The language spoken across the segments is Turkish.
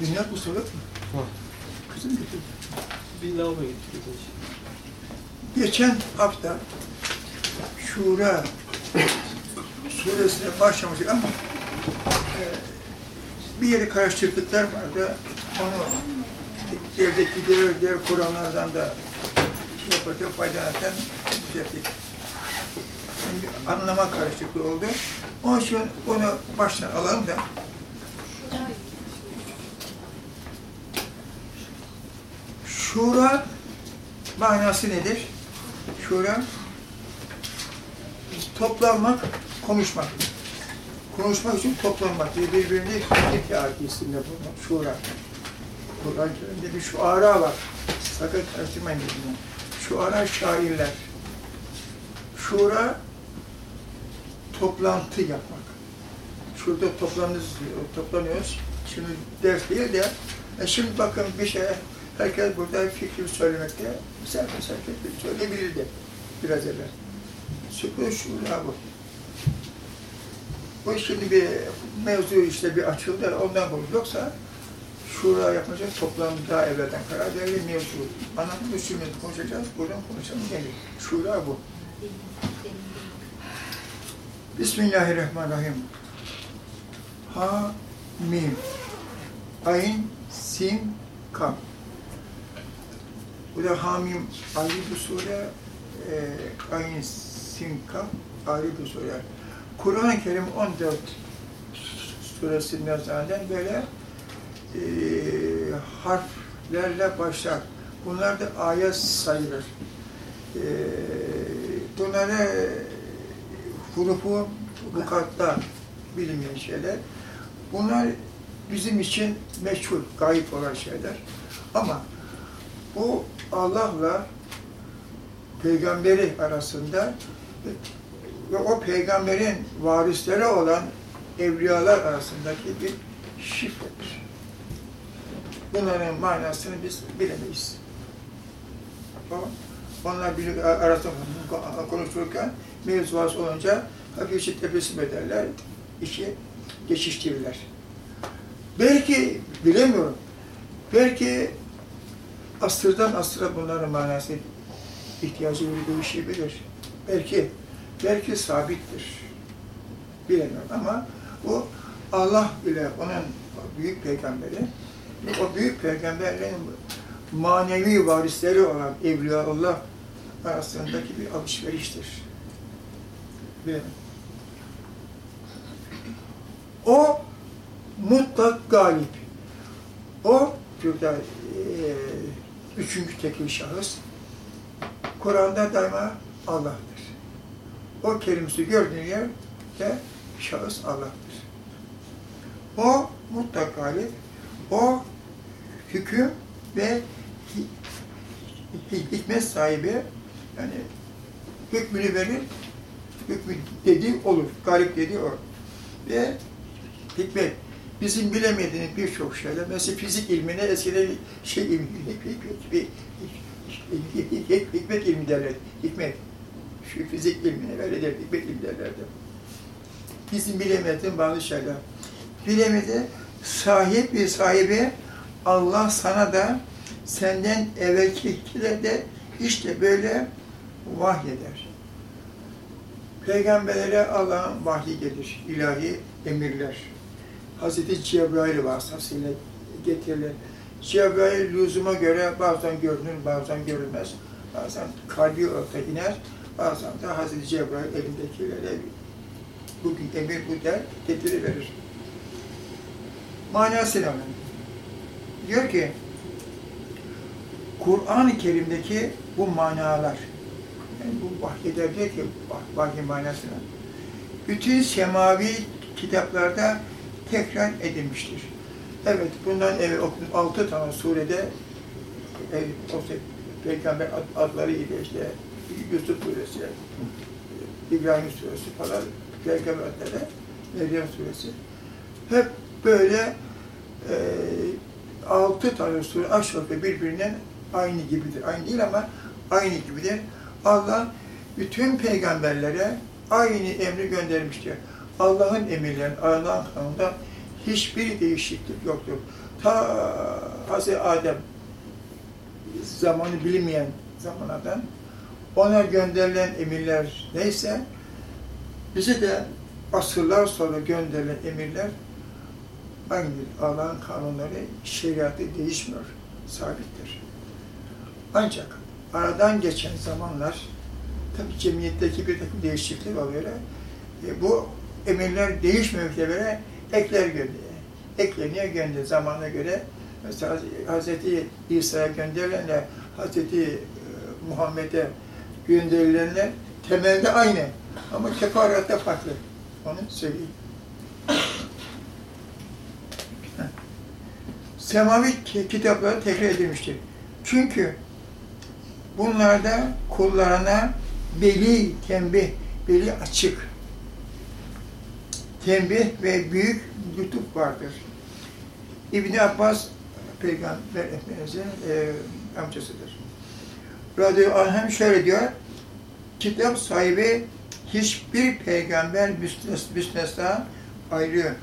Dünya mu? Var. Kızım getirdi. Bir lavaboya gittik. Geçen hafta Şura suresine başlamıştık ama e, bir yeri karıştırdıklar vardı. Onu evdeki diğer, diğer Kur'anlardan da şey yapacak, faydalanırken düzelttik. Şimdi anlama karışıklığı oldu. Onun için onu baştan alalım da Şura manası nedir? Şura toplanmak, konuşmak. Konuşmak için toplanmak diye birbirini iki isimle bulunur. Şura. Kur'an Kerim'de bir şuara var. Sakın karıştırmayın birbirine. Şuara şairler. Şura toplantı yapmak. Şurada toplanıyoruz, toplanıyoruz. Şimdi ders değil de, e şimdi bakın bir şey, herkes burada fikri söylemekte, misafir herkes söyleyebilirdi biraz evvel. Şükür şura bu. Bu şimdi bir mevzu işte bir açıldı, ondan bu. Yoksa şura yapacağız, toplam daha evvelden karar verildi mevzu. Mı? Şimdi konuşacağız, buradan konuşalım gelir. Şura bu. Bismillahirrahmanirrahim. Ha, mim. Ayn, sin, kaf. Bu da hamim ayrı bir sure, e, ayn, sin, kaf ayrı bir. Kur'an-ı Kerim 14 suresinden zaten böyle e, harflerle başlar. Bunlar da ayet sayılır. E, bunları hurufu vukatta bilinmeyen şeyler. Bunlar bizim için meşhur, gayip olan şeyler. Ama bu Allah'la peygamberi arasında ve o peygamberin varisleri olan evliyalar arasındaki bir şifredir. Bunların manasını biz bilemeyiz. Onlar bir arasında konuşurken mevzuası olunca hafifçe tebessüm ederler, işi geçiştirirler. Belki, bilemiyorum, belki asırdan asıra bunların manası ihtiyacı değişebilir. Belki, belki sabittir. Bilemiyorum ama bu Allah ile onun büyük peygamberi, o büyük peygamberlerin manevi varisleri olan Evliyaullah arasındaki bir alışveriştir. Bilemem. O mutlak galip. O burada e, üçüncü tekil şahıs. Kur'an'da daima Allah'tır. O kelimesi gördüğün yerde şahıs Allah'tır. O mutlak galip. O hüküm ve hikmet sahibi yani hükmünü verir, hükmü dediği olur, galip dediği o. Ve hikmet, bizim bilemediğimiz birçok şeyler, mesela fizik ilmine eskiden şey ilmi, hikmet ilmi derler, hikmet. Şu fizik ilmine öyle der, hikmet ilmi derlerdi. Bizim bilemediğimiz bazı şeyler. Bilemedi, sahip bir sahibi Allah sana da senden evvelkilere de işte böyle vahyeder. Peygamberlere Allah'ın vahyi gelir, ilahi emirler. Hazreti Cebrail vasıtasıyla getirilir. Cebrail lüzuma göre bazen görünür, bazen görünmez. Bazen kalbi orta iner, bazen de Hazreti Cebrail elindekilere bugün emir bu der, getiriverir. Manasıyla diyor ki, Kur'an-ı Kerim'deki bu manalar, yani bu vahyeder diyor ki, vahiy manasına, bütün semavi kitaplarda tekrar edilmiştir. Evet, bundan evvel okudum, altı tane surede, e, peygamber adları ile işte, Yusuf suresi, İbrahim suresi falan, peygamber adları, Meryem suresi, hep böyle e, altı tane sure aşağı yukarı birbirinden aynı gibidir. Aynı değil ama aynı gibidir. Allah bütün peygamberlere aynı emri göndermiştir. Allah'ın emirlerini, Allah'ın kanununda hiçbir değişiklik yoktur. Ta Hz. Adem zamanı bilinmeyen zamanlardan ona gönderilen emirler neyse bize de asırlar sonra gönderilen emirler aynı Allah'ın kanunları, şeriatı değişmiyor, sabittir. Ancak aradan geçen zamanlar tabi cemiyetteki bir takım değişiklikler oluyor. E, bu emirler değişmemekle beraber ekler gönderiyor. Ekleniyor gönderiyor zamana göre. Mesela Hz. İsa'ya gönderilenler, Hz. Muhammed'e gönderilenler temelde aynı. Ama tefaratta farklı. Onu söyleyeyim. Semavi kitapları tekrar edilmiştir. Çünkü bunlarda kullarına beli, tembih, beli açık, tembih ve büyük lütuf vardır. İbn Abbas Peygamber Efendimiz'in e, amcasıdır. Radyo Anhem şöyle diyor, kitap sahibi hiçbir peygamber müstesna ayrı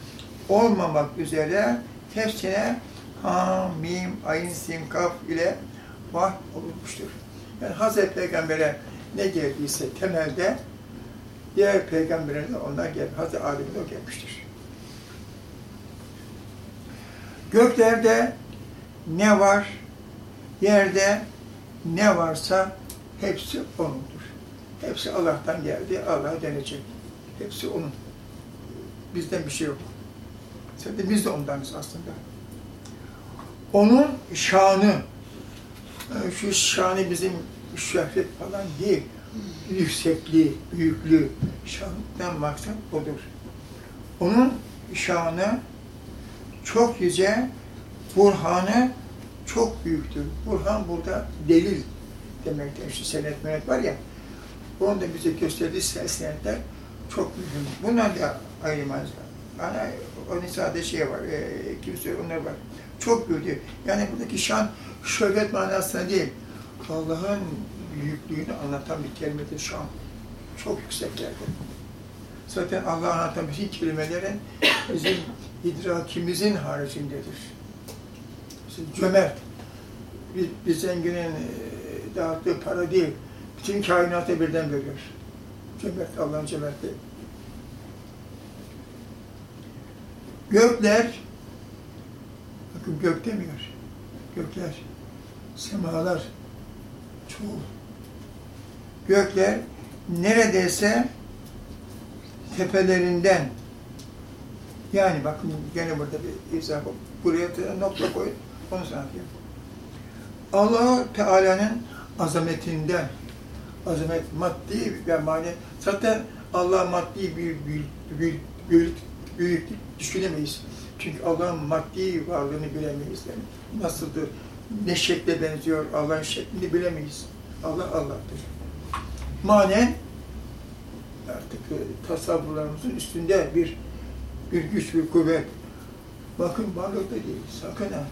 olmamak üzere hepsine ha, mim, ayin, kaf ile vah olunmuştur. Yani Hazreti Peygamber'e ne geldiyse temelde diğer peygamberlere de ondan geldi. Hazreti Adem'e de o gelmiştir. Göklerde ne var, yerde ne varsa hepsi O'nundur. Hepsi Allah'tan geldi, Allah'a dönecek. Hepsi O'nun. Bizden bir şey yok. Zaten biz de ondanız aslında. Onun şanı, şu şanı bizim şöhret falan değil, yüksekliği, büyüklüğü, şanından maksat odur. Onun şanı çok yüce, burhanı çok büyüktür. Burhan burada delil demektir. İşte senet menet var ya, onun da bize gösterdiği senetler çok mühim. Bunlar da ayrılmaz. Yani onun sadece şey var, e, kimse onlar var. Çok büyüdü. Yani buradaki şan, şöhret manasında değil. Allah'ın büyüklüğünü anlatan bir kelimedir şan. Çok yüksek geldi. Zaten Allah'ı anlatan bütün kelimelerin bizim idrakimizin haricindedir. Mesela cömert, bir, bir zenginin e, dağıttığı para değil, bütün kainatı birden veriyor. Cömert, Allah'ın cömertliği. Gökler, bakın gök demiyor, gökler, semalar, çoğu. Gökler neredeyse tepelerinden, yani bakın gene burada bir izah var. Buraya nokta koyun, onu sana anlatayım. allah Teala'nın azametinden, azamet maddi ve manevi, zaten Allah maddi bir büyük, büyük, büyük, düşünemeyiz. Çünkü Allah'ın maddi varlığını bilemeyiz. Yani nasıldır, ne şekle benziyor, Allah'ın şeklini bilemeyiz. Allah Allah'tır. Manen artık e, tasavvurlarımızın üstünde bir bir güç, bir kuvvet. Bakın varlık da değil, sakın ha.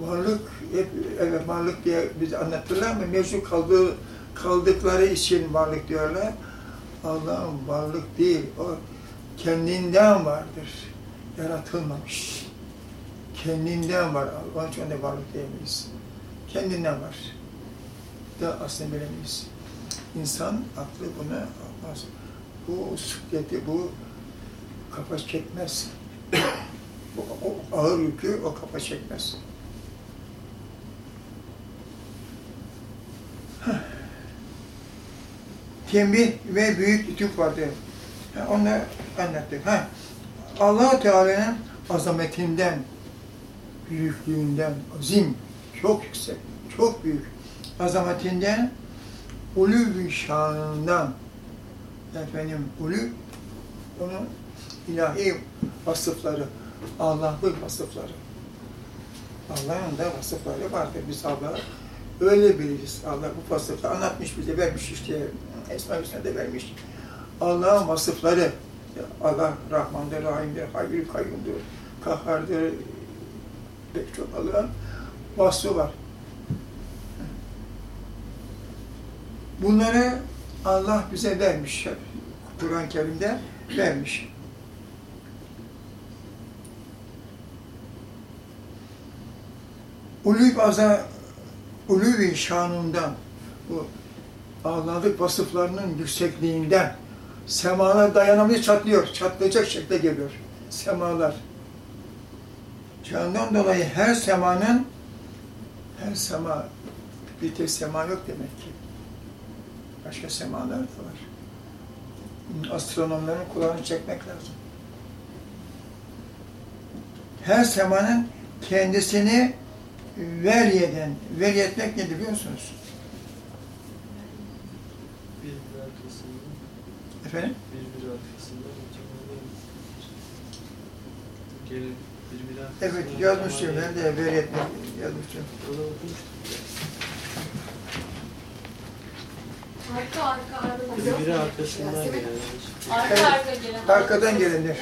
Varlık, hep evet varlık diye bize anlatırlar ama mevcut kaldığı, kaldıkları için varlık diyorlar. Allah'ın varlık değil, o kendinden vardır. Yaratılmamış. Kendinden var. Onun için de varlık diyemeyiz. Kendinden var. Da aslında bilemeyiz. İnsan aklı bunu almaz. Bu sükleti, bu kafa çekmez. o, o ağır yükü o kafa çekmez. Tembih ve büyük lütuf vardı. Ha, onu anlattık. Ha. allah Teala'nın azametinden, büyüklüğünden, azim, çok yüksek, çok büyük azametinden, ulû şanından, efendim ulû, onun ilahi vasıfları, Allah'lık vasıfları. Allah'ın da vasıfları vardır. Biz Allah'ı öyle biliriz. Allah bu vasıfları anlatmış bize, vermiş işte. Esma Hüsna'da vermiş. Allah'ın vasıfları, Allah Rahmandır, Rahim'dir, Hayyül Kayyum'dur, Kahhar'dır, pek çok Allah'ın vasfı var. Bunları Allah bize vermiş. Kur'an-ı Kerim'de vermiş. Ulûb azam ulûvi şanından, bu Allah'lık vasıflarının yüksekliğinden semalar dayanamıyor, çatlıyor. Çatlayacak şekilde geliyor. Semalar. Candan dolayı her semanın her sema bir tek sema yok demek ki. Başka semalar da var. Astronomların kulağını çekmek lazım. Her semanın kendisini veryeden, veryetmek nedir biliyor musunuz? Efendim? Birbiri arkasında. Evet yazmıştım ben de veryetmek yazmıştım. Onu okumuştuk. Arka arka arka. Birbiri arkasından gelen. Arka arka gelen. Arkadan gelenler.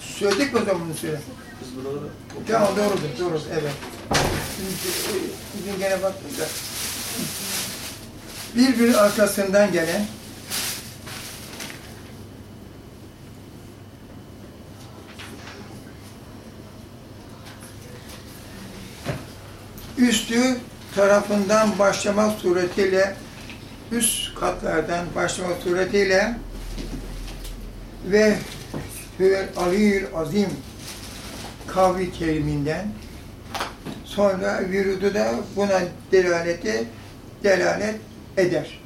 Söyledik mi o zaman bunu söyle? Biz buraları Tamam doğrudur, doğrudur, evet. Şimdi, bugün gene baktım da. Birbiri arkasından gelen üstü tarafından başlamak suretiyle üst katlardan başlamak suretiyle ve Hüvel Aliyyül Azim kavli keriminden sonra vürudu da buna delaleti delalet eder.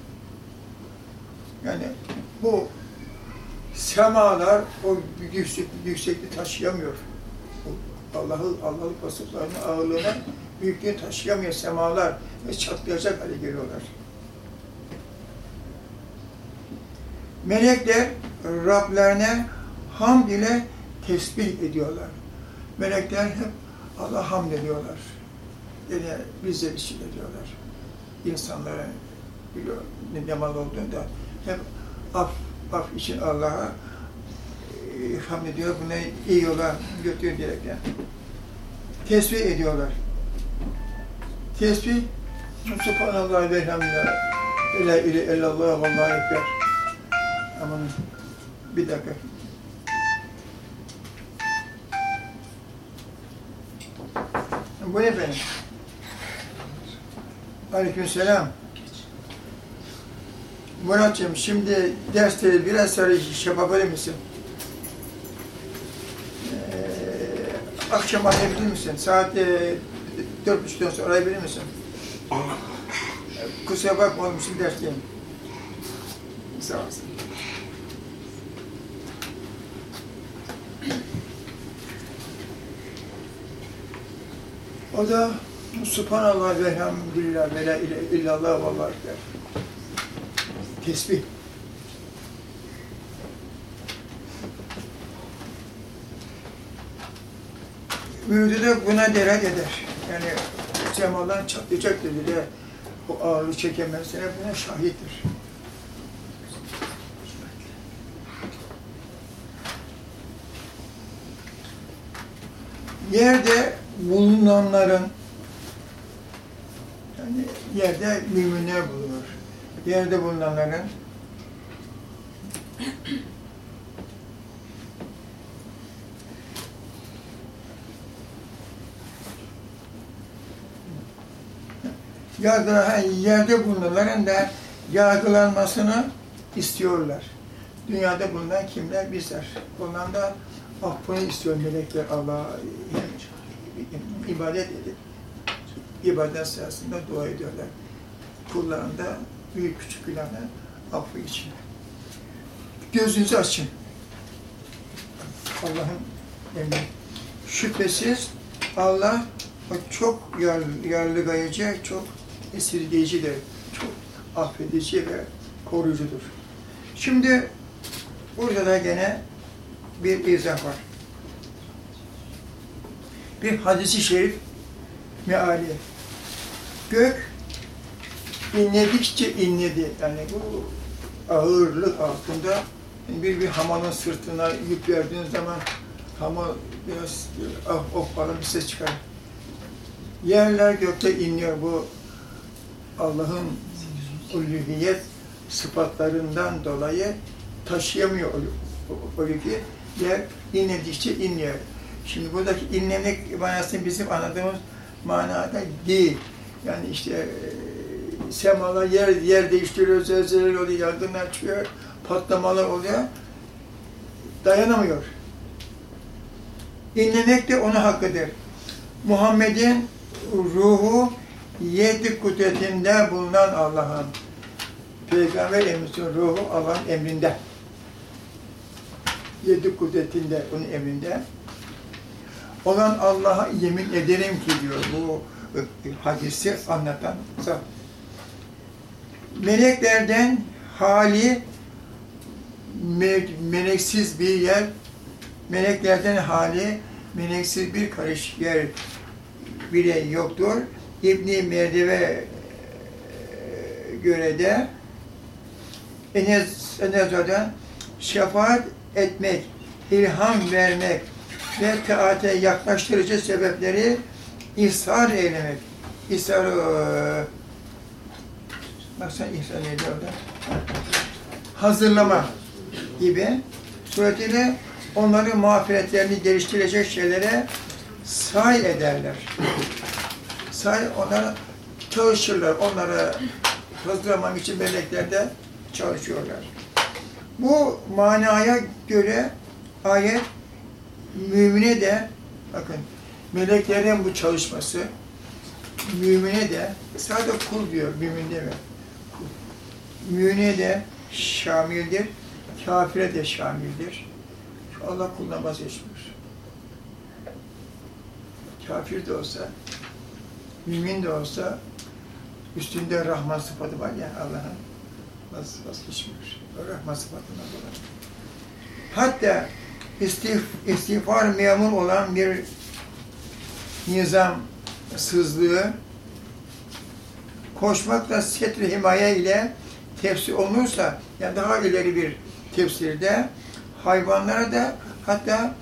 Yani bu semalar o yüksek, yüksekliği taşıyamıyor. O Allah'ı, Allah'lık vasıflarını, ağırlığını, büyüklüğünü taşıyamıyor semalar ve çatlayacak hale geliyorlar. Melekler Rablerine hamd ile tesbih ediyorlar. Melekler hep Allah hamd ediyorlar. Yani bize bir şey ediyorlar. İnsanlara biliyor, ne mal olduğunda hep af, af için Allah'a e, hamd ediyor. Bunu iyi yola götürüyor diyerekten. Tesbih ediyorlar. Tesbih Subhanallah ve elhamdülillah. La ilahe illallah ve Allahu ekber. Aman bir dakika. Bu ne benim? Aleykümselam. Muratcığım şimdi dersleri biraz sonra şey yapabilir misin? Ee, akşam arayabilir misin? Saat e, dört buçuktan sonra arayabilir misin? Kusura bakma oğlum şimdi dersteyim. Sağ olasın. O da Subhanallah ve elhamdülillah ve la ilahe illallah ve Allahu ekber. Tesbih. Müridü de buna delalet eder. Yani semadan çatlayacak dedi de o ağırlığı çekemezsene buna şahittir. Yerde bulunanların yani yerde müminler bulunur. Yerde bulunanların yargıla, yerde bulunanların da yargılanmasını istiyorlar. Dünyada bulunan kimler? Bizler. Bundan da affını istiyor melekler Allah'a ibadet edip ibadet sırasında dua ediyorlar. Kullarında büyük küçük günahlar affı için. Gözünüzü açın. Allah'ın emri. Şüphesiz Allah çok yar, yarlıgayıcı, çok esirgeyicidir, çok affedici ve koruyucudur. Şimdi burada da gene bir izah var. Bir hadisi şerif meali. Gök inledikçe inledi. Yani bu ağırlık altında bir bir hamalın sırtına yük verdiğin zaman hamal biraz ah oh falan bir ses çıkar. Yerler gökte inliyor bu Allah'ın uluhiyet sıfatlarından dolayı taşıyamıyor o, o, o yükü. Yer inledikçe inliyor. Şimdi buradaki inlemek manasını bizim anladığımız manada değil. Yani işte e, semalar yer, yer değiştiriyor, zelzeleler oluyor, yangınlar çıkıyor, patlamalar oluyor. Dayanamıyor. İnlemek de ona hakkıdır. Muhammed'in ruhu yedi kudretinde bulunan Allah'ın Peygamber Efendimiz'in ruhu Allah'ın emrinde. Yedi kudretinde, onun emrinde. Olan Allah'a yemin ederim ki diyor bu e, hadisi anlatan zat. Meleklerden hali me- meleksiz bir yer, meleklerden hali meleksiz bir karış yer bile yoktur. İbni Merdeve e, göre de Hoca'dan şefaat etmek, ilham vermek ve taate yaklaştırıcı sebepleri ishar eylemek. İshar, eee, baksana ihsar neydi orada? Hazırlama gibi suretiyle onların mağfiretlerini geliştirecek şeylere say ederler. Say onlara çalışırlar. Onlara hazırlamak için melekler de çalışıyorlar. Bu manaya göre ayet mümine de bakın meleklerin bu çalışması mümine de sadece kul diyor mümin deme. Kul. Mümine de şamildir. Kafire de şamildir. Allah kuldan vazgeçmiyor. Kafir de olsa, mümin de olsa üstünde rahman sıfatı var ya Allah'ın vaz, vazgeçmiyor. O rahman sıfatından dolayı. Hatta istif, istiğfar memur olan bir nizam sızlığı koşmakla setr himaye ile tefsir olunursa yani daha ileri bir tefsirde hayvanlara da hatta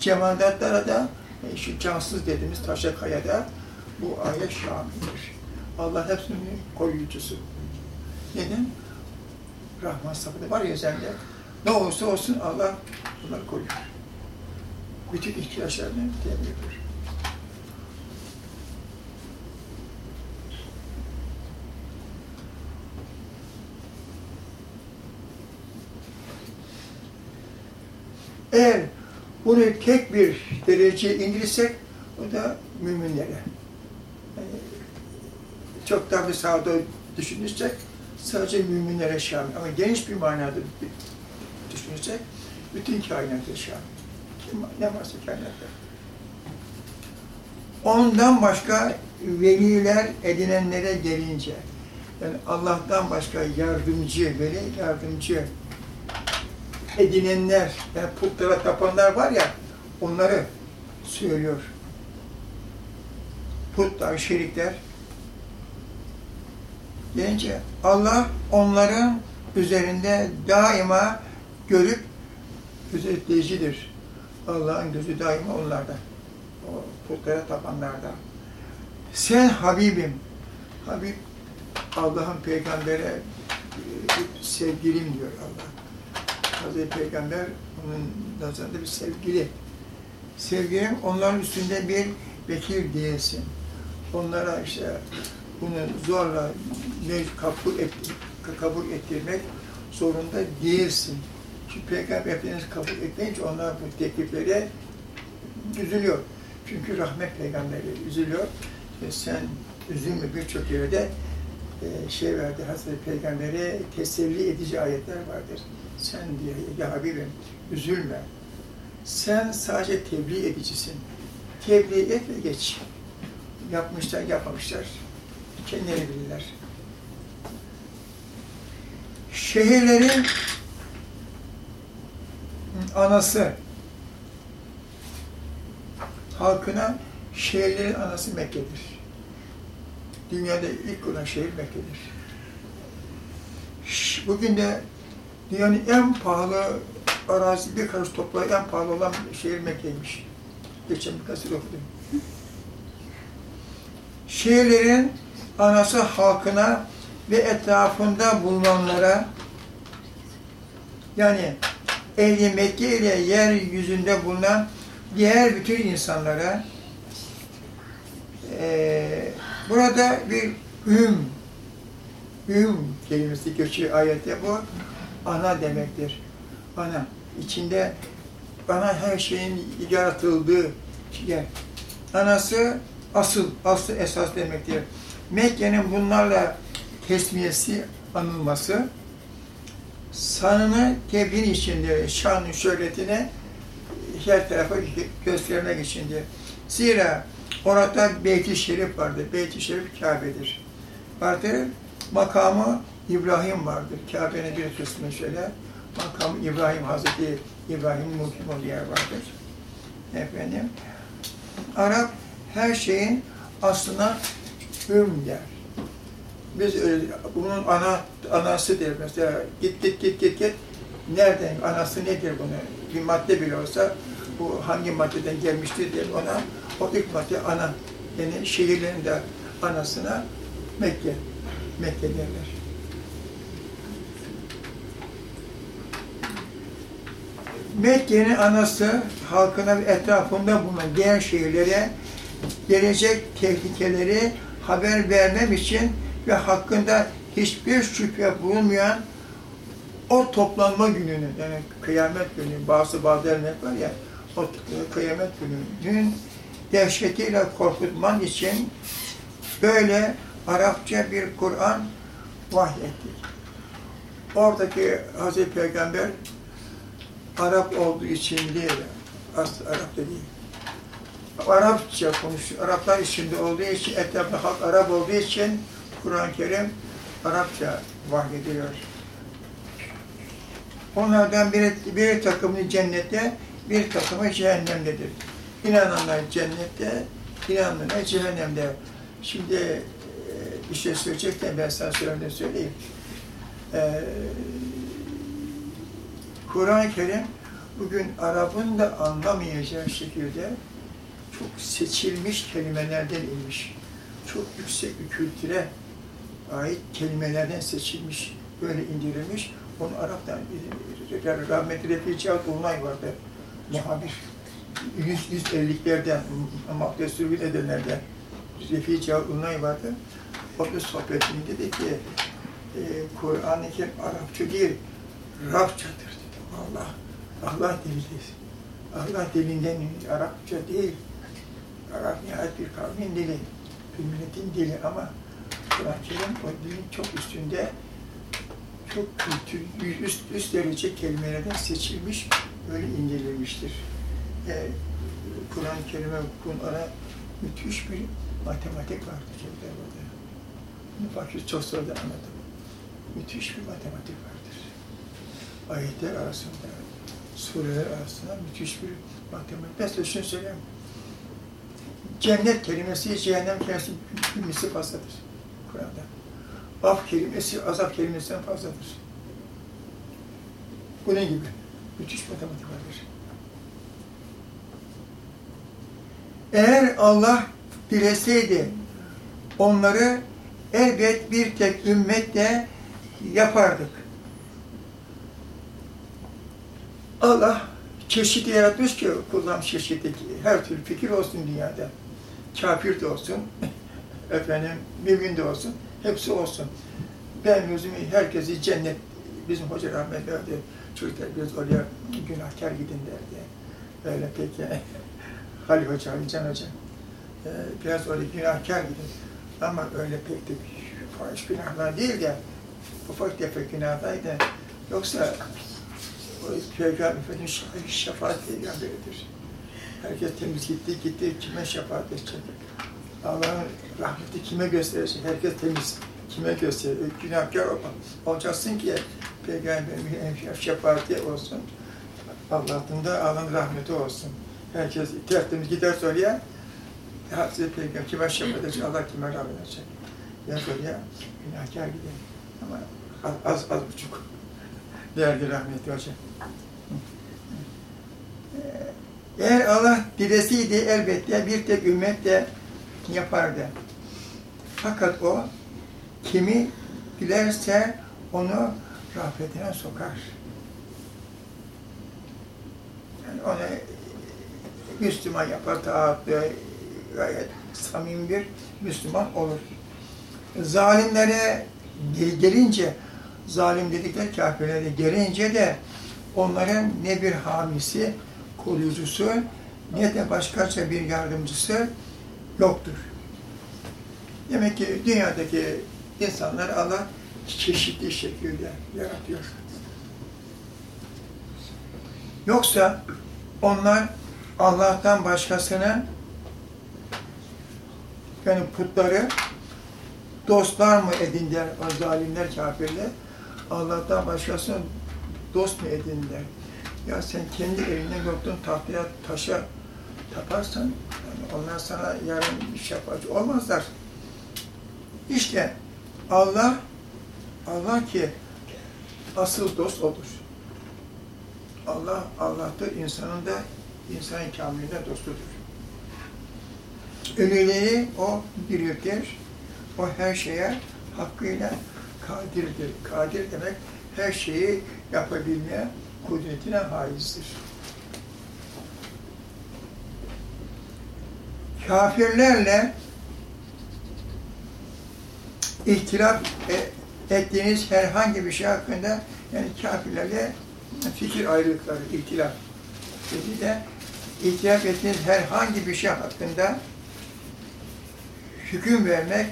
cemaatlara da e, şu cansız dediğimiz taşa kayada bu ayet şamildir. Allah hepsinin koruyucusu. Neden? Rahman sıfatı var ya sende. Ne olursa olsun Allah bunları koruyor. Bütün ihtiyaçlarını temin ediyor. Eğer bunu tek bir dereceye indirirsek o da müminlere. Yani çok daha bir sağda düşünürsek sadece müminlere şamil. Ama geniş bir manada düşünürsek bütün kainata şamil. Kim, ne varsa kainatta. Ondan başka veliler edinenlere gelince, yani Allah'tan başka yardımcı, veli yardımcı edinenler, yani putlara tapanlar var ya, onları söylüyor. Putlar, şerikler. Gelince Allah onların üzerinde daima görüp gözetleyicidir. Allah'ın gözü daima onlarda. O putlara tapanlarda. Sen Habibim. Habib Allah'ın peygambere e, sevgilim diyor Allah. Hazreti Peygamber onun nazarında bir sevgili. Sevgilim onların üstünde bir vekil değilsin. Onlara işte bunu zorla kabul, et, kabul ettirmek zorunda değilsin. Çünkü Peygamber Efendimiz kabul etmeyince onlar bu tekliflere üzülüyor. Çünkü rahmet peygamberi üzülüyor. E sen üzülme birçok yerde e, şey verdi Hazreti Peygamber'e teselli edici ayetler vardır. Sen diye ya Habibim üzülme. Sen sadece tebliğ edicisin. Tebliğ et ve geç. Yapmışlar, yapmamışlar. Kendileri bilirler. Şehirlerin anası halkına şehirlerin anası Mekke'dir. Dünyada ilk olan şehir Mekke'dir. Bugün de dünyanın en pahalı arazi bir karış toprağı en pahalı olan şehir Mekke'ymiş. Geçen bir gazetede okudum. Şehirlerin anası halkına ve etrafında bulunanlara yani ehli Mekke ile yeryüzünde bulunan diğer bütün insanlara Ee, burada bir üm, üm kelimesi geçiyor ayette. Bu ana demektir. Ana. İçinde ana her şeyin yaratıldığı yer. Anası asıl, asıl esas demektir. Mekke'nin bunlarla tesmiyesi, anılması, sanını tebliğ içindir, şanın şöhretine her tarafa göstermek içindir. Zira orada Beyt-i Şerif vardır. Beyt-i Şerif Kabe'dir. Vardır. Makamı İbrahim vardır. Kabe'nin bir kısmı şöyle. Makamı İbrahim, Hazreti İbrahim muhkim olduğu yer vardır. Efendim. Arap her şeyin aslına hüm der. Biz öyle, bunun ana anası der mesela git git git git git. Nereden anası nedir bunu bir madde bile olsa bu hangi maddeden gelmiştir diye ona. O ilk madde ana yani şehirlerin de anasına Mekke Mekke derler. Mekke'nin anası halkına ve etrafında bulunan diğer şehirlere gelecek tehlikeleri haber vermem için ve hakkında hiçbir şüphe bulunmayan o toplanma gününü, yani kıyamet günü, bazı bazı örnek var ya, o kıyamet gününün dehşetiyle korkutman için böyle Arapça bir Kur'an vahyettik. Oradaki Hazreti Peygamber Arap olduğu için değil, aslında Arap da değil. Arapça konuşuyor. Araplar içinde olduğu için, etrafta halk Arap olduğu için Kur'an-ı Kerim Arapça vahyediliyor. Onlardan biri, bir takımı cennette, bir takımı cehennemdedir. İnananlar cennette, inananlar cehennemde. Şimdi e, bir şey söyleyecekten ben sana söyleyeyim. söyleyeyim. Ee, Kur'an-ı Kerim bugün Arap'ın da anlamayacağı şekilde çok seçilmiş kelimelerden inmiş. Çok yüksek bir kültüre ait kelimelerden seçilmiş, böyle indirilmiş. Onu Arap'tan, rahmetli Refi Cihat Ulunay vardı, muhabir. 150'liklerden, Mahdes Sürgün edenlerden Refi Cihat Ulunay vardı. O bir sohbetini dedi ki, e, Kur'an-ı Kerim Arapça değil, Rabçadır dedi. Allah, Allah dilidir. Allah dilinden Arapça değil. Arap nihayet bir kavmin dili, bir milletin dili ama Kur'an-ı o dilin çok üstünde, çok kültür, üst, üst derece kelimelerden seçilmiş, böyle indirilmiştir. E, Kur'an-ı Kerim'e, Kur'an'a müthiş bir matematik vardır burada. Bunu fakir çok soruda anladım. Müthiş bir matematik vardır. Ayetler arasında, sureler arasında müthiş bir matematik. Mesela şunu söyleyeyim. Cennet kelimesi, cehennem kelimesi bir misli fazladır Kur'an'da. Af kelimesi, azap kelimesinden fazladır. Bunun gibi. Müthiş matematik vardır. Eğer Allah dileseydi onları elbet bir tek ümmetle yapardık. Allah çeşitli yaratmış ki kullanmış çeşitli her türlü fikir olsun dünyada. Kafir de olsun, efendim mümin de olsun, hepsi olsun. Ben özümü herkesi cennet, bizim hoca rahmet verdi, çocuklar biz oraya günahkar gidin derdi. Öyle peki, Halil Hoca, Ali Can Hoca, ee, biraz oraya günahkar gidin. Ama öyle pek de fahiş günahlar değil de, ufak tefek günahlardaydı. Yoksa o Peygamber Efendimiz şefaat peygamberidir. Herkes temiz gitti, gitti, kime şefaat edecek? Allah'ın rahmeti kime gösterecek? Herkes temiz, kime gösterecek? Günahkar olacaksın ki Peygamberin şefaati olsun. Allah'ın da Allah'ın rahmeti olsun. Herkes tertemiz gider soruya, Hazreti Peygamber kime şefaat edecek? Allah kime rahmet edecek? Ya soruya, günahkar gider. Ama az, az buçuk. Değerli rahmetli hocam. Eğer Allah dileseydi elbette bir tek ümmet de yapardı. Fakat o kimi dilerse onu rahmetine sokar. Yani onu Müslüman yapar, taatlı, gayet samimi bir Müslüman olur. Zalimlere gel- gelince, zalim dedikleri kafirlere gelince de onların ne bir hamisi, koruyucusu ne de başkaca bir yardımcısı yoktur. Demek ki dünyadaki insanlar Allah çeşitli şekilde yaratıyor. Yoksa onlar Allah'tan başkasının yani putları dostlar mı edindiler o zalimler, kafirler? Allah'tan başkasını dost mu edindiler? Ya sen kendi elinden yaptığın tahtaya, taşa taparsan onlar sana yarın şefacı olmazlar. İşte Allah, Allah ki asıl dost odur. Allah, Allah'tır, insanın da insanın kamilinde dostudur. Ölüleri o diriltir, o her şeye hakkıyla kadirdir. Kadir demek her şeyi yapabilmeye kudretine haizdir. Kafirlerle ihtilaf e- ettiğiniz herhangi bir şey hakkında yani kafirlerle fikir ayrılıkları, ihtilaf dedi de ihtilaf ettiğiniz herhangi bir şey hakkında hüküm vermek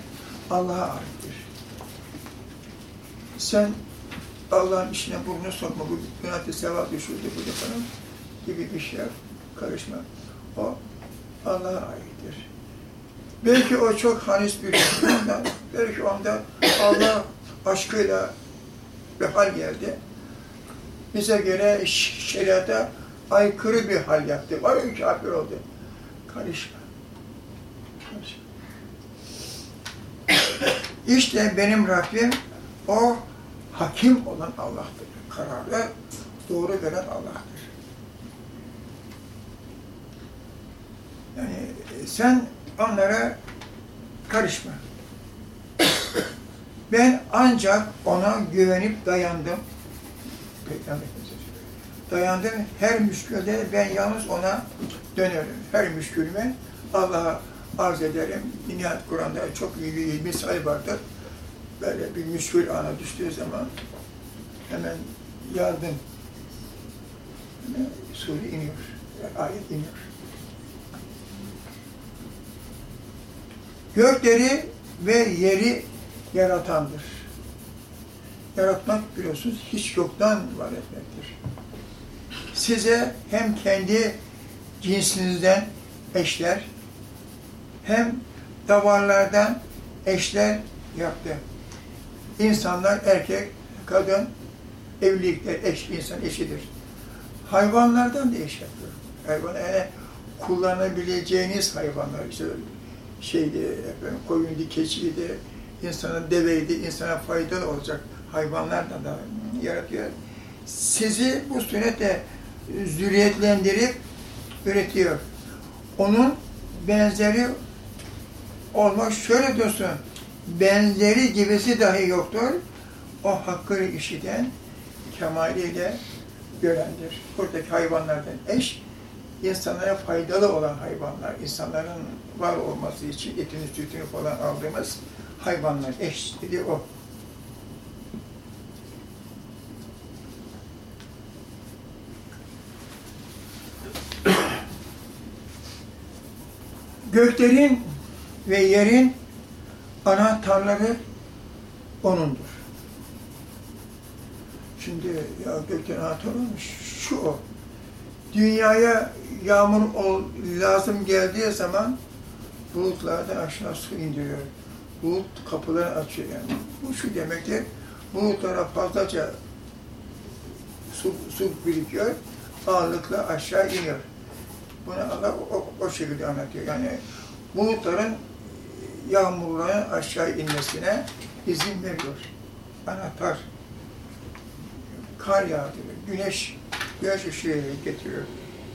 Allah'a aittir. Sen Allah'ın işine burnunu sokma, bu günahı sevap düşürdü bu defanın gibi bir şey karışma. O Allah'a aittir. Belki o çok hanis bir ondan, belki onda Allah aşkıyla bir hal geldi. Bize göre şeriata aykırı bir hal yaptı. Var ya kafir oldu. Karışma. Karışma. İşte benim Rabbim o hakim olan Allah'tır. Kararı doğru veren Allah'tır. Yani e, sen onlara karışma. Ben ancak ona güvenip dayandım. Dayandım. Her müşkülde ben yalnız ona dönerim. Her müşkülüme Allah'a arz ederim. Nihayet Kur'an'da çok iyi bir misal vardır. Böyle bir müşkül ana düştüğü zaman hemen yardım hemen sure iniyor. Ayet iniyor. Gökleri ve yeri yaratandır. Yaratmak biliyorsunuz hiç yoktan var etmektir. Size hem kendi cinsinizden eşler, hem davarlardan eşler yaptı. İnsanlar erkek, kadın, evlilikler, eş, insan eşidir. Hayvanlardan da eş yapıyor. Hayvan yani kullanabileceğiniz hayvanlar işte şeydi, efendim, koyundu, keçiydi, insana deveydi, insana faydalı olacak hayvanlarla da yaratıyor. Sizi bu surette zürriyetlendirip üretiyor. Onun benzeri olmak şöyle diyorsun, benzeri gibisi dahi yoktur. O hakkı işiten, kemaliyle görendir. Buradaki hayvanlardan eş, insanlara faydalı olan hayvanlar, insanların var olması için etini, sütünü falan aldığımız hayvanlar eş dedi o. Göklerin ve yerin anahtarları O'nundur. Şimdi ya gökten anahtar olmuş, şu o. Dünyaya yağmur ol, lazım geldiği zaman bulutlardan aşağı su indiriyor. Bulut kapıları açıyor yani. Bu şu demektir, bulutlara fazlaca su, su birikiyor, ağırlıkla aşağı iniyor. Bunu Allah o, o şekilde anlatıyor. Yani bulutların yağmurların aşağı inmesine izin veriyor. Anahtar. Kar yağdırıyor, güneş, güneş ışığı getiriyor.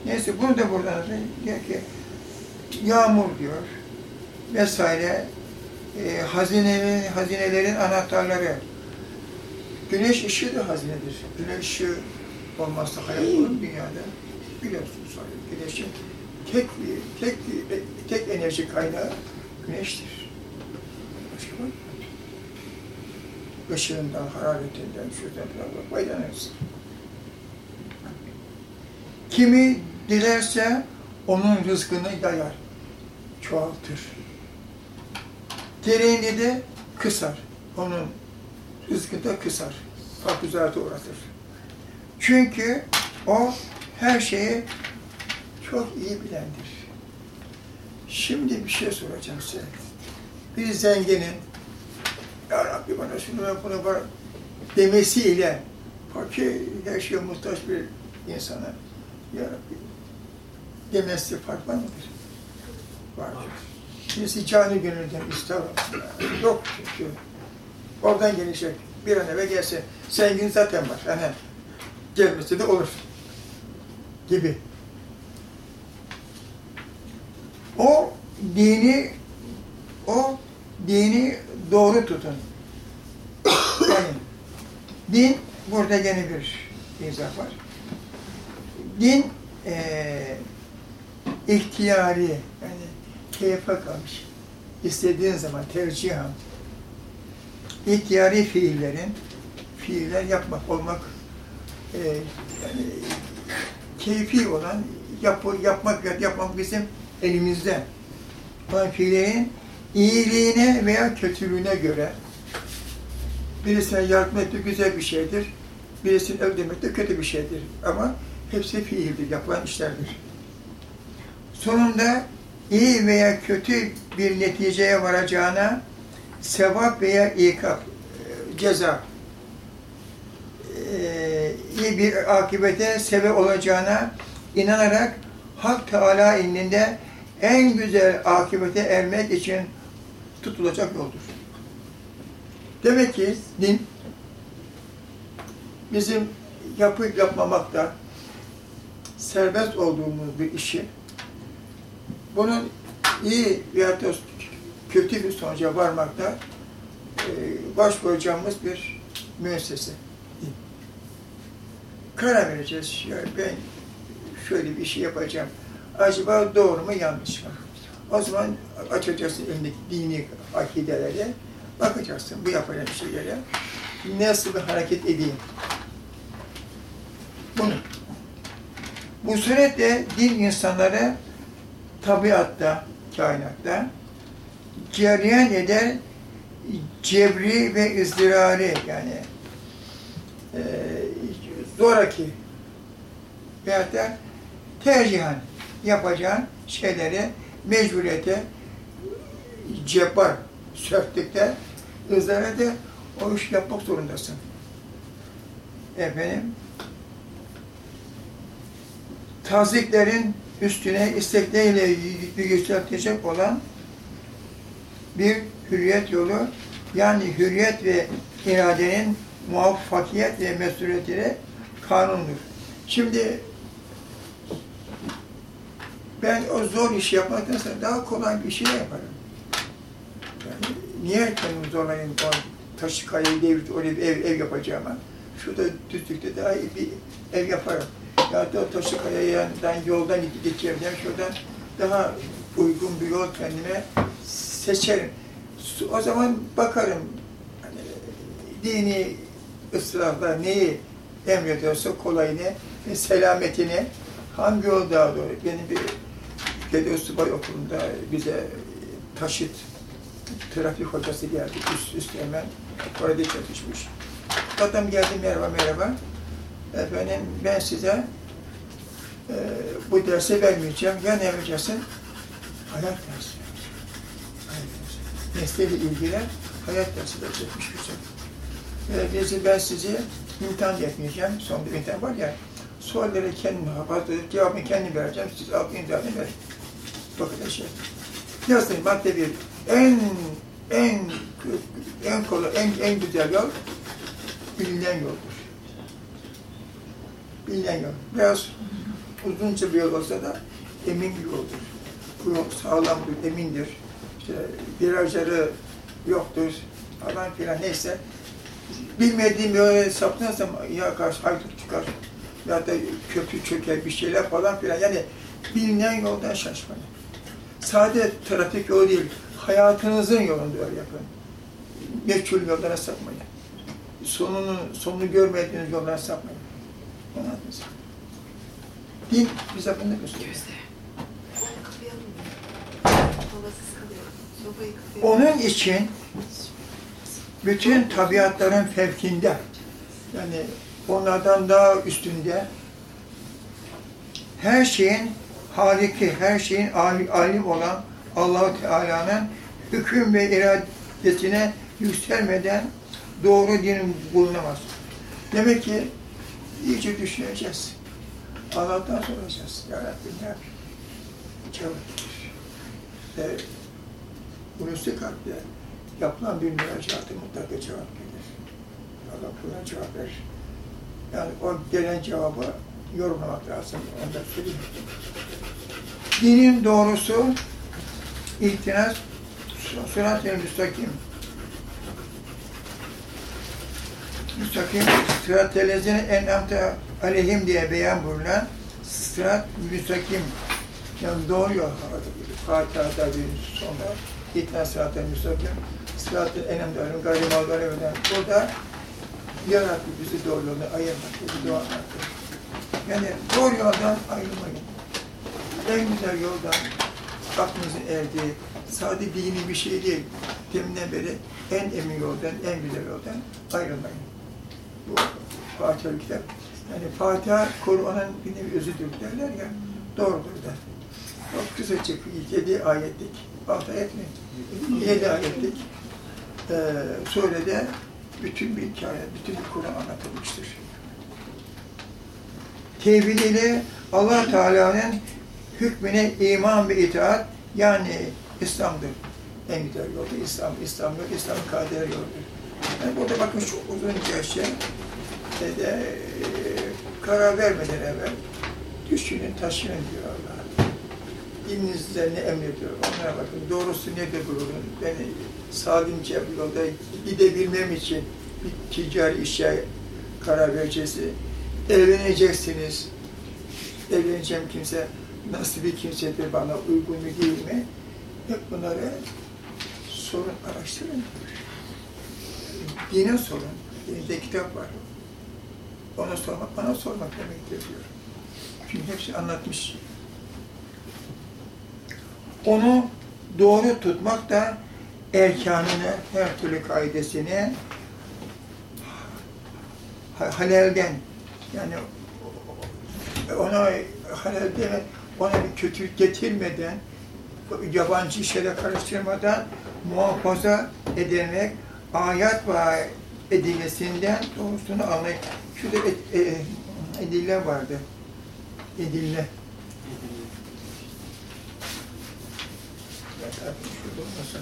Neyse bunu da buradan diyor ki yağmur diyor vesaire e, hazinelerin, hazinelerin anahtarları. Güneş ışığı da hazinedir. Güneş ışığı olmazsa hayat olur dünyada. Biliyorsunuz güneşin tek tek tek enerji kaynağı güneştir. Başka var mı? Işığından, hararetinden, şuradan falan faydalanırsın. Kimi dilerse onun rızkını yayar, çoğaltır. Dileğini de kısar. Onun rızkını da kısar. Fakuzatı uğratır. Çünkü o her şeyi çok iyi bilendir. Şimdi bir şey soracağım size. Bir zenginin Ya Rabbi bana şunu ver, bunu var demesiyle fakir, her şeye muhtaç bir insana Ya Rabbi demesi fark var mıdır? Vardır. Birisi cani gönülden ister. Yok çünkü. Oradan gelecek. Bir an eve gelse. Zengin zaten var. Yani gelmesi de olur. Gibi. O dini o dini doğru tutun. Yani din burada gene bir izah var. Din eee ihtiyari yani keyfe kalmış. İstediğin zaman tercihan ihtiyari fiillerin fiiller yapmak olmak e, yani keyfi olan yapı, yapmak yapmak bizim elimizde. Olan fiillerin iyiliğine veya kötülüğüne göre birisine yardım etmek güzel bir şeydir. Birisini öldürmek de kötü bir şeydir. Ama hepsi fiildir, yapılan işlerdir. Sonunda iyi veya kötü bir neticeye varacağına sevap veya ikab, e, ceza, e, iyi bir akibete sebep olacağına inanarak Hak Teala indinde en güzel akibete ermek için tutulacak yoldur. Demek ki din bizim yapıp yapmamakta serbest olduğumuz bir işi bunun iyi veya da kötü bir sonuca varmakta e, baş koyacağımız bir müessese. Karar vereceğiz. Yani ben şöyle bir şey yapacağım. Acaba doğru mu yanlış mı? O zaman açacaksın elindeki dini akidelere, bakacaksın bu yapacağım şeylere. Nasıl bir hareket edeyim? Bunu. Bu suretle din insanları tabiatta, kainatta cereyan eder cebri ve ızdırari yani e, zoraki veyahut da tercihan yapacağın şeyleri mecburiyete cebbar sertlikte ızdırari de o iş yapmak zorundasın. Efendim taziklerin üstüne istekleriyle yükseltecek olan bir hürriyet yolu, yani hürriyet ve iradenin muvaffakiyet ve mesuliyetine kanundur. Şimdi ben o zor işi yapmaktansa daha kolay bir şey yaparım. Yani niye kendimi zorlayayım o taşı kayayı devirip oraya bir ev, ev yapacağıma? Şurada düzlükte daha iyi bir ev yaparım. Ya da o taşı kayadan yoldan geçeceğimden şuradan daha uygun bir yol kendime seçerim. O zaman bakarım hani, dini ıslahlar neyi emrediyorsa kolayını selametini hangi yol daha doğru? Benim bir Gede Subay okulunda bize taşıt trafik hocası geldi. Üst üste hemen orada çalışmış. Adam geldi merhaba merhaba. Efendim ben size e, bu dersi vermeyeceğim. Ya ne vereceksin? Hayat dersi. Hayat dersi. Mesleğiyle ilgili hayat dersi verecekmiş güzel. E, bizi ben sizi imtihan etmeyeceğim. Sonunda imtihan var ya. Soruları kendim hafaz cevabını kendim vereceğim. Siz alıp imtihanı verin. Bakın şey. Nasıl madde bir en en en kolay, en, en güzel yol bilinen yoldur. Bilinen yol. Biraz uzunca bir yol olsa da emin bir yoldur. Bu yol sağlamdır, emindir. İşte virajları yoktur falan filan neyse. Bilmediğim yola saplanırsam ya karşı haydut çıkar ya da köprü çöker bir şeyler falan filan. Yani Bilinen yoldan şaşmayın. Sade trafik yolu değil, hayatınızın yolunda öyle yapın. Meçhul yollara sapmayın. Sonunu, sonunu görmediğiniz yollara sapmayın. Anladınız mı? Din bize bunu gösteriyor. Onun için bütün tabiatların fevkinde, yani onlardan daha üstünde, her şeyin haliki, her şeyin ali- alim olan Allahu Teala'nın hüküm ve iradesine yükselmeden doğru din bulunamaz. Demek ki iyice düşüneceğiz. Allah'tan soracağız. Ya Rabbi ne yapayım? Verir. Ve Hulusi kalple yapılan bir müracaatı mutlaka cevap gelir. Allah buna cevap verir. Yani o gelen cevabı yorumlamak lazım. Onu da söyleyeyim. Dinin doğrusu ihtinas sırat-ı müstakim. Müstakim sırat-ı lezine en'amte aleyhim diye beyan buyurulan sırat müstakim. Yani doğru yol. Fatiha'da bir sonra İtna sırat-ı müstakim. Sırat-ı enemde ölüm gayri mağdara öden. Burada yarattı bizi doğru yolda ayırmak, bizi doğru. Yani doğru yoldan ayrılmayın. En güzel yoldan aklınızın erdiği, sade dini bir şey değil. Deminden beri en emin yoldan, en güzel yoldan ayrılmayın. Bu Fatiha kitap. Yani Fatiha Kur'an'ın bir nevi özüdür derler ya, doğrudur der. O kısacık yedi ayetlik, altı ayet mi? Yedi ayetlik e, surede bütün bir hikaye, bütün bir Kur'an anlatılmıştır. Tevhid ile allah Teala'nın hükmüne iman ve itaat yani İslam'dır. En güzel yolda İslam, İslam yok, İslam kader yoldur. Yani burada bakın çok uzun bir şey. De, e, karar vermeden evvel düşünün, taşının diyor Allah. Ne emrediyor? Onlara bakın. Doğrusu nedir bunun? Beni salimce bu yolda gidebilmem için bir ticari işe karar vereceğiz. Evleneceksiniz. Evleneceğim kimse nasıl bir kimsedir bana uygun mu değil mi? Hep bunları sorun, araştırın. Dine sorun. Dininde kitap var. Ona sormak, bana sormak demektir diyor. Çünkü hepsi anlatmış. Onu doğru tutmak da erkanını, her türlü kaidesini ha- halalden yani ona halalde ona bir kötülük getirmeden yabancı işlere karıştırmadan muhafaza edilmek ayet ve edilesinden doğrusunu anlayıp şurada ed, e, edille vardı. Edille. Şurada olmasın.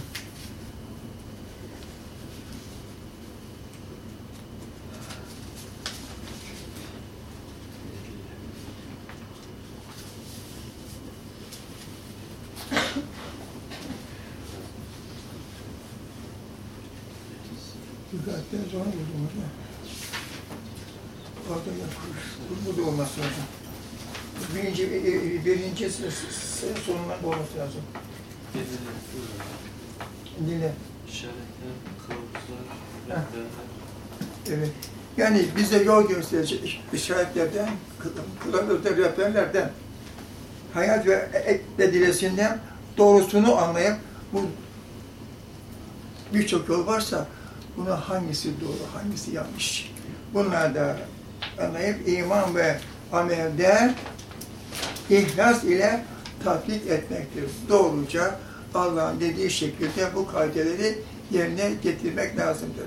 Zaten sonra buldum orada. Orada yapmış. Burada olması lazım. Birinci, e, e, sı- sonundan da olması lazım. Dinle. İşaretler, kılavuzlar. Evet. Yani bize yol gösterecek işaretlerden, kılavuzlar, rehberlerden, hayat ve edilesinden doğrusunu anlayıp bu birçok yol varsa buna hangisi doğru, hangisi yanlış. Bunlar da anlayıp iman ve amelde ihlas ile tatbik etmektir. Doğruca Allah'ın dediği şekilde bu kaideleri yerine getirmek lazımdır.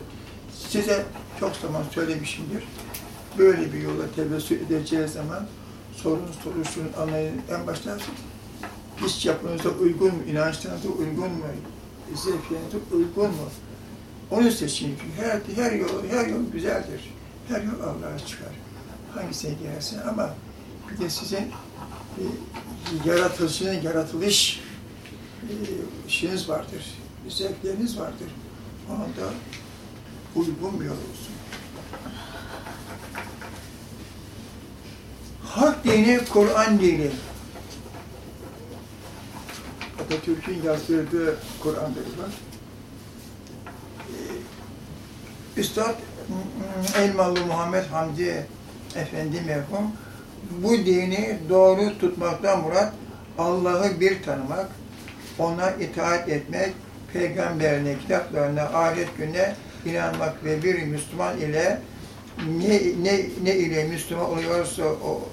Size çok zaman söylemişimdir. Böyle bir yola tevessül edeceğiz zaman sorun soruşun anlayın en başta iş yapınıza uygun mu, inançlarınıza uygun mu, zevklerinize uygun mu? Onu seçin çünkü her, her yol, her yol güzeldir. Her yol Allah'a çıkar. Hangisine girersin ama bir de sizin e, yaratılışının yaratılış e, şeyiniz vardır, zevkleriniz vardır. Ona da uygun bir yol olsun. Hak dini, Kur'an dini. Atatürk'ün yazdırdığı Kur'an'dır bu. Ee, Üstad Elmalı Muhammed Hamdi Efendi merhum bu dini doğru tutmaktan murat Allah'ı bir tanımak, ona itaat etmek, peygamberine, kitaplarına, ahiret gününe inanmak ve bir Müslüman ile ne, ne, ne ile Müslüman oluyorsa o,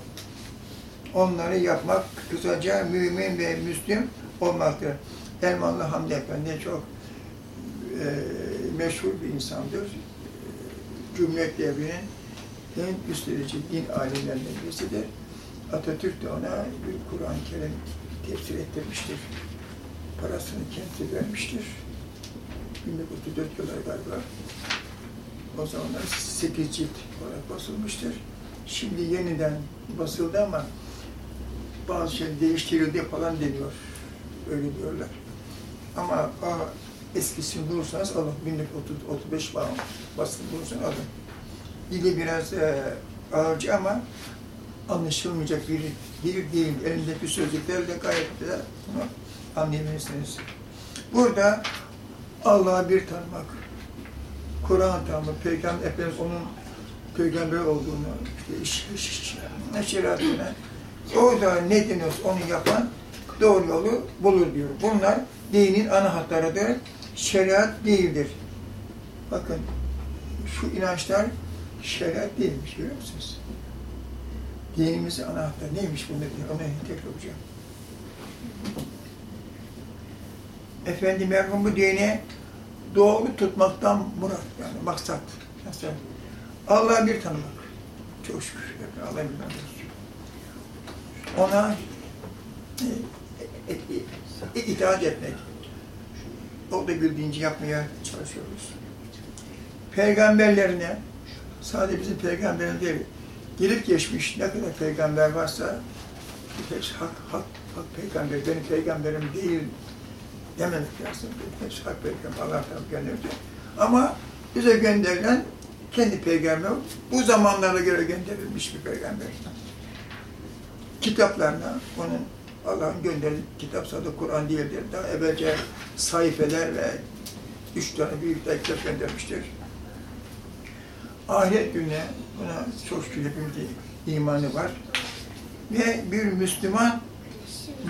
onları yapmak kısaca mümin ve Müslüm olmaktır. Elmalı Hamdi Efendi çok e, meşhur bir insandır. E, Cumhuriyet devrinin en üst derece din alimlerinden birisidir. Atatürk de ona bir Kur'an-ı Kerim tefsir ettirmiştir. Parasını kendisi vermiştir. 1934 yılları galiba. O zamanlar 8 cilt olarak basılmıştır. Şimdi yeniden basıldı ama bazı şey değiştirildi falan deniyor. Öyle diyorlar. Ama eskisini bulursanız alın. 1935 falan basılı bulursanız alın. Dili biraz e, ağırcı ama anlaşılmayacak bir dil değil. Elindeki sözcüklerle gayet de bunu anlayabilirsiniz. Burada Allah'a bir tanımak, Kur'an tanımak, Peygamber Efendimiz onun peygamber olduğunu, işte iş, iş, iş, şeriatını, o da ne deniyorsa onu yapan doğru yolu bulur diyor. Bunlar dinin ana hatlarıdır, şeriat değildir. Bakın şu inançlar şeriat değilmiş görüyor musunuz? Dinimizin ana hatları neymiş bunlar diye onu tekrar okuyacağım. Efendi merhum bu dini doğru tutmaktan murat yani maksat. Mesela Allah'ı bir tanımak. Çok şükür. Allah'ı bir tanımak. Ona e, e, e, e, itaat etmek. O da bildiğince yapmaya çalışıyoruz. Peygamberlerine, sadece bizim peygamberimiz değil, gelip geçmiş ne kadar peygamber varsa, hepsi hak, hak, hak peygamber, benim peygamberim değil dememek lazım. Hepsi hak peygamber, Allah tarafı gönderdi. Ama bize gönderilen kendi peygamber, bu zamanlara göre gönderilmiş bir peygamber. Kitaplarına, onun Allah'ın gönderdiği kitap sadece Kur'an değildir. Daha evvelce sayfeler ve üç tane büyük kitap göndermiştir. Ahiret gününe buna çok şükür hepimizin imanı var. Ve bir Müslüman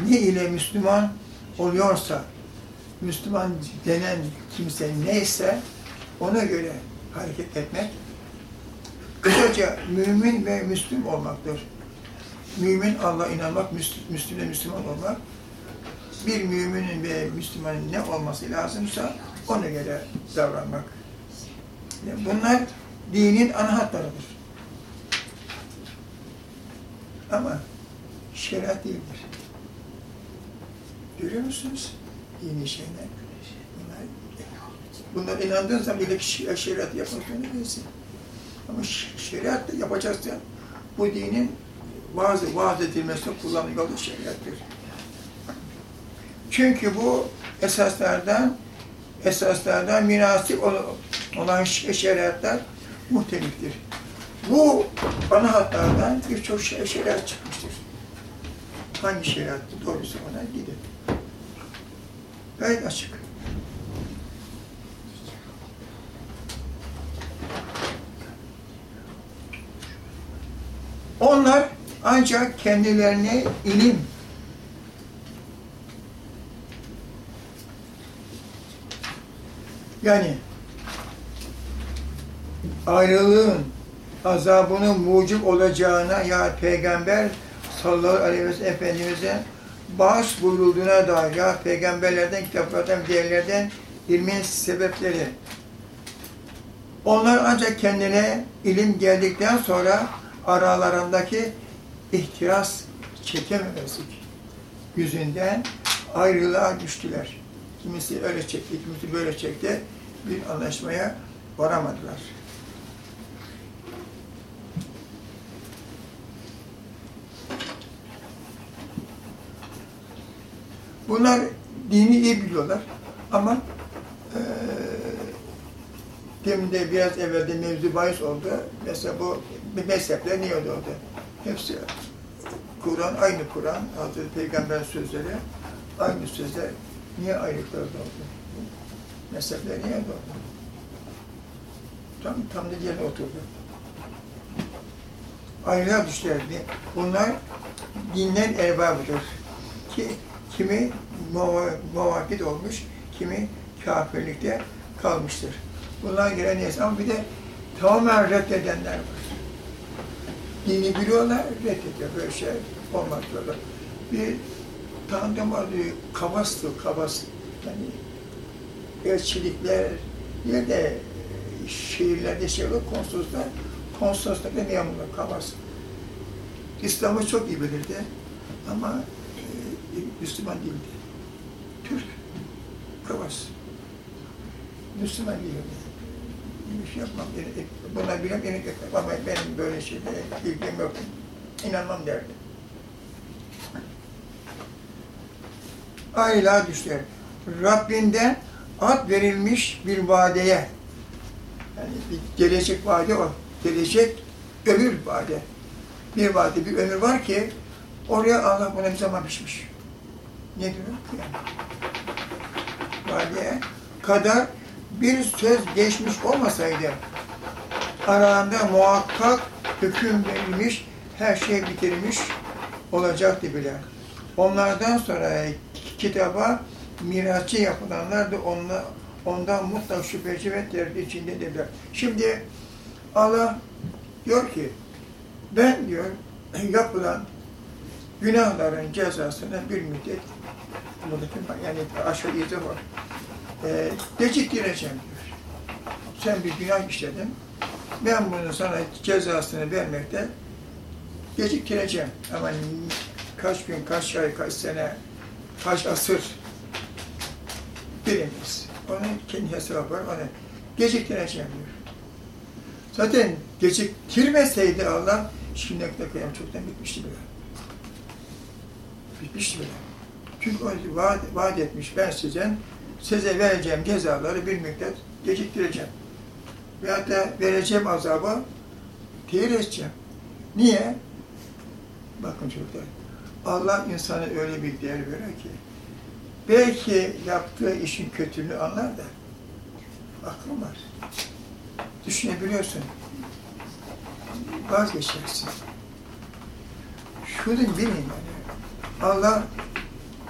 ne ile Müslüman oluyorsa, Müslüman denen kimse neyse ona göre hareket etmek, kısaca mümin ve Müslüm olmaktır. Mümin Allah'a inanmak, Müslüm de Müslüman olmak. Bir müminin ve Müslümanın ne olması lazımsa ona göre davranmak. Yani bunlar dinin ana. Ama şeriat değildir. Görüyor musunuz? Dini şeyler. Bunlar, bunlar inandığın zaman bile şeriat yapmak zorunda değilsin. Ama şeriat da yapacaksın. Bu dinin vaaz, vaaz edilmesine kullanılan yolu şeriattır. Çünkü bu esaslardan esaslardan münasip olan şeriatlar muhteliftir. Bu ana hatlardan birçok şey, şeriat çıkmıştır. Hangi şeriattı doğrusu ona gidin. Gayet açık. Onlar ancak kendilerine ilim yani ayrılığın azabının mucib olacağına ya Peygamber sallallahu aleyhi ve sellem Efendimiz'e bağış buyurulduğuna dair ya peygamberlerden, kitaplardan, diğerlerden ilmin sebepleri. Onlar ancak kendine ilim geldikten sonra aralarındaki ihtiras çekememezlik yüzünden ayrılığa düştüler. Kimisi öyle çekti, kimisi böyle çekti. Bir anlaşmaya varamadılar. Bunlar dini iyi biliyorlar ama e, demin de biraz evvelde mevzu bahis oldu. Mesela bu mezhepler niye oldu? Hepsi Kur'an, aynı Kur'an, Hazreti Peygamber sözleri aynı sözler niye ayrılıklar doğdu? Mezhepler niye doğdu? Tam, tam da yerine oturdu. Ayrılığa düştüler. Bunlar dinler erbabıdır. Ki, kimi muva- muvakit olmuş, kimi kafirlikte kalmıştır. Bunlar neyse ama bir de tamamen reddedenler var. Dini biliyorlar, reddediyor. Böyle şey olmaz diyorlar. Bir tanıdığım vardı, Kavas'tı, Kavas. Yani elçilikler, bir de şehirlerde şey olur, konsoloslar, konsoloslar da memurlar, Kavas. İslam'ı çok iyi bilirdi ama Müslüman değildi. Türk, Kavas. Müslüman değildi. Bir şey yapmam, buna bilen beni götürmem ama benim böyle şeylere bilgim yok. İnanmam derdi. Ayrılığa düştüler. Rabbinden ad verilmiş bir vadeye, yani bir gelecek vade o, gelecek ömür vade. Bir vade, bir ömür var ki oraya Allah buna bir zaman biçmiş. Ne diyor? Yani, vadeye kadar bir söz geçmiş olmasaydı aralarında muhakkak hüküm verilmiş, her şey bitirilmiş olacaktı bile. Onlardan sonra kitaba mirasçı yapılanlar da onla, ondan mutlak şüpheci ve derdi içindedirler. Şimdi Allah diyor ki, ben diyor yapılan günahların cezasını bir müddet yani aşağı izah var. E, geciktireceğim diyor. Sen bir günah işledin. Ben bunu sana cezasını vermekte geciktireceğim. Ama kaç gün, kaç ay, kaç sene, kaç asır bilemeyiz. Onun kendi hesabı var. Onu geciktireceğim diyor. Zaten geciktirmeseydi Allah şimdiye kadar kıyam çoktan bitmişti bile. Bitmişti bile. Çünkü vaat, vaat etmiş ben sizden size vereceğim cezaları bir müddet geciktireceğim. Veyahut da vereceğim azabı tehir edeceğim. Niye? Bakın çocuklar, Allah insana öyle bir değer veriyor ki, belki yaptığı işin kötülüğünü anlar da, aklın var. Düşünebiliyorsun. Vazgeçersin. Şunu bilin yani, Allah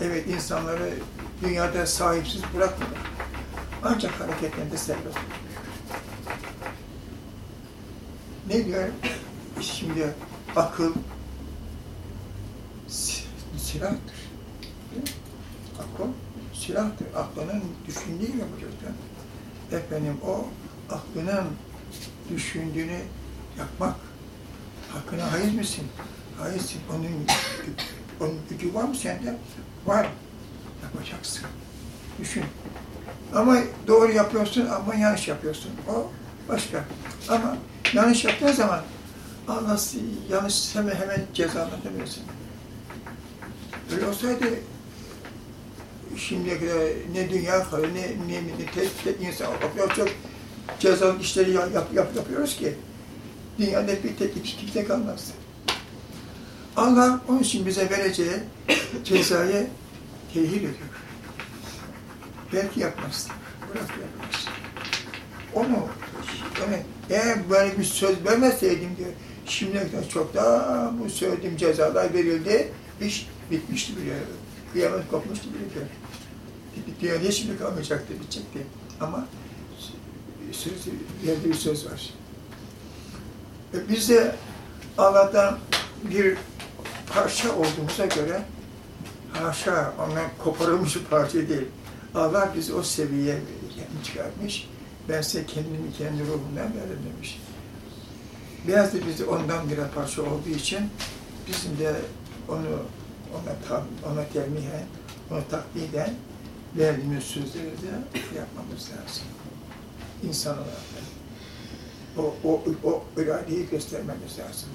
evet insanları dünyada sahipsiz bırakmıyor. Ancak hareketlerinde serbest Ne diyor? Şimdi akıl si- silahtır. Akıl silahtır. Aklının düşündüğü yapacaktır. Efendim o aklının düşündüğünü yapmak. Hakkına hayır mısın? Hayırsın. Onun, onun gücü var mı sende? Var. Yapacaksın. Düşün. Ama doğru yapıyorsun ama yanlış yapıyorsun. O başka. Ama yanlış yaptığın zaman Allah yanlış hemen hemen cezalandırmıyorsun. Öyle olsaydı şimdiye kadar ne dünya kalır ne ne, ne tek, tek insan kadar çok cezalık işleri yap, yap, yapıyoruz ki dünyada bir tek iki kimse kalmaz. Allah onun için bize vereceği cezayı tehir ediyor. Belki yapmaz. Bırak yapmaz. Onu, yani eğer böyle bir söz vermeseydim diyor, şimdiye kadar çok daha bu söylediğim cezalar verildi, iş bitmişti bile. Kıyamet kopmuştu bile diyor. Dünyada şimdi kalmayacaktı, bitecekti. Ama söz, yerde bir söz var. E biz de Allah'tan bir parça olduğumuza göre haşa ondan koparılmış bir parça değil. Allah bizi o seviyeye çıkarmış. Ben size kendimi kendi ruhumdan veririm demiş. Biraz da bizi ondan bir parça olduğu için bizim de onu ona tam, ona termihen, ona takliden verdiğimiz sözleri de yapmamız lazım. İnsan olarak. O, o, o iradeyi göstermemiz lazım.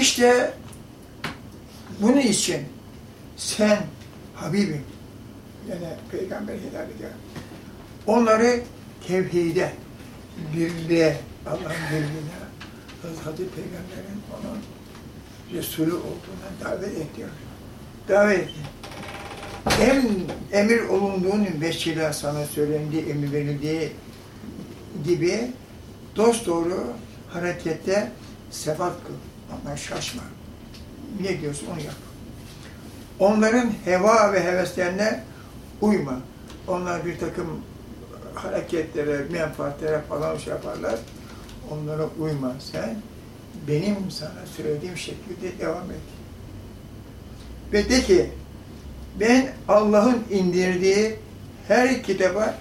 İşte bunun için sen Habibim, yani Peygamber hitap ediyor. Onları tevhide, birliğe, Allah'ın birliğine, Hazreti Peygamber'in onun Resulü olduğuna davet et diyor. Davet et. Em, emir olunduğunun vesile sana söylendiği, emir verildiği gibi dost doğru harekette sebat kıl. Ama şaşma. Ne diyorsa onu yap. Onların heva ve heveslerine uyma. Onlar bir takım hareketlere, menfaatlere falan şey yaparlar. Onlara uyma. Sen benim sana söylediğim şekilde devam et. Ve de ki ben Allah'ın indirdiği her kitaba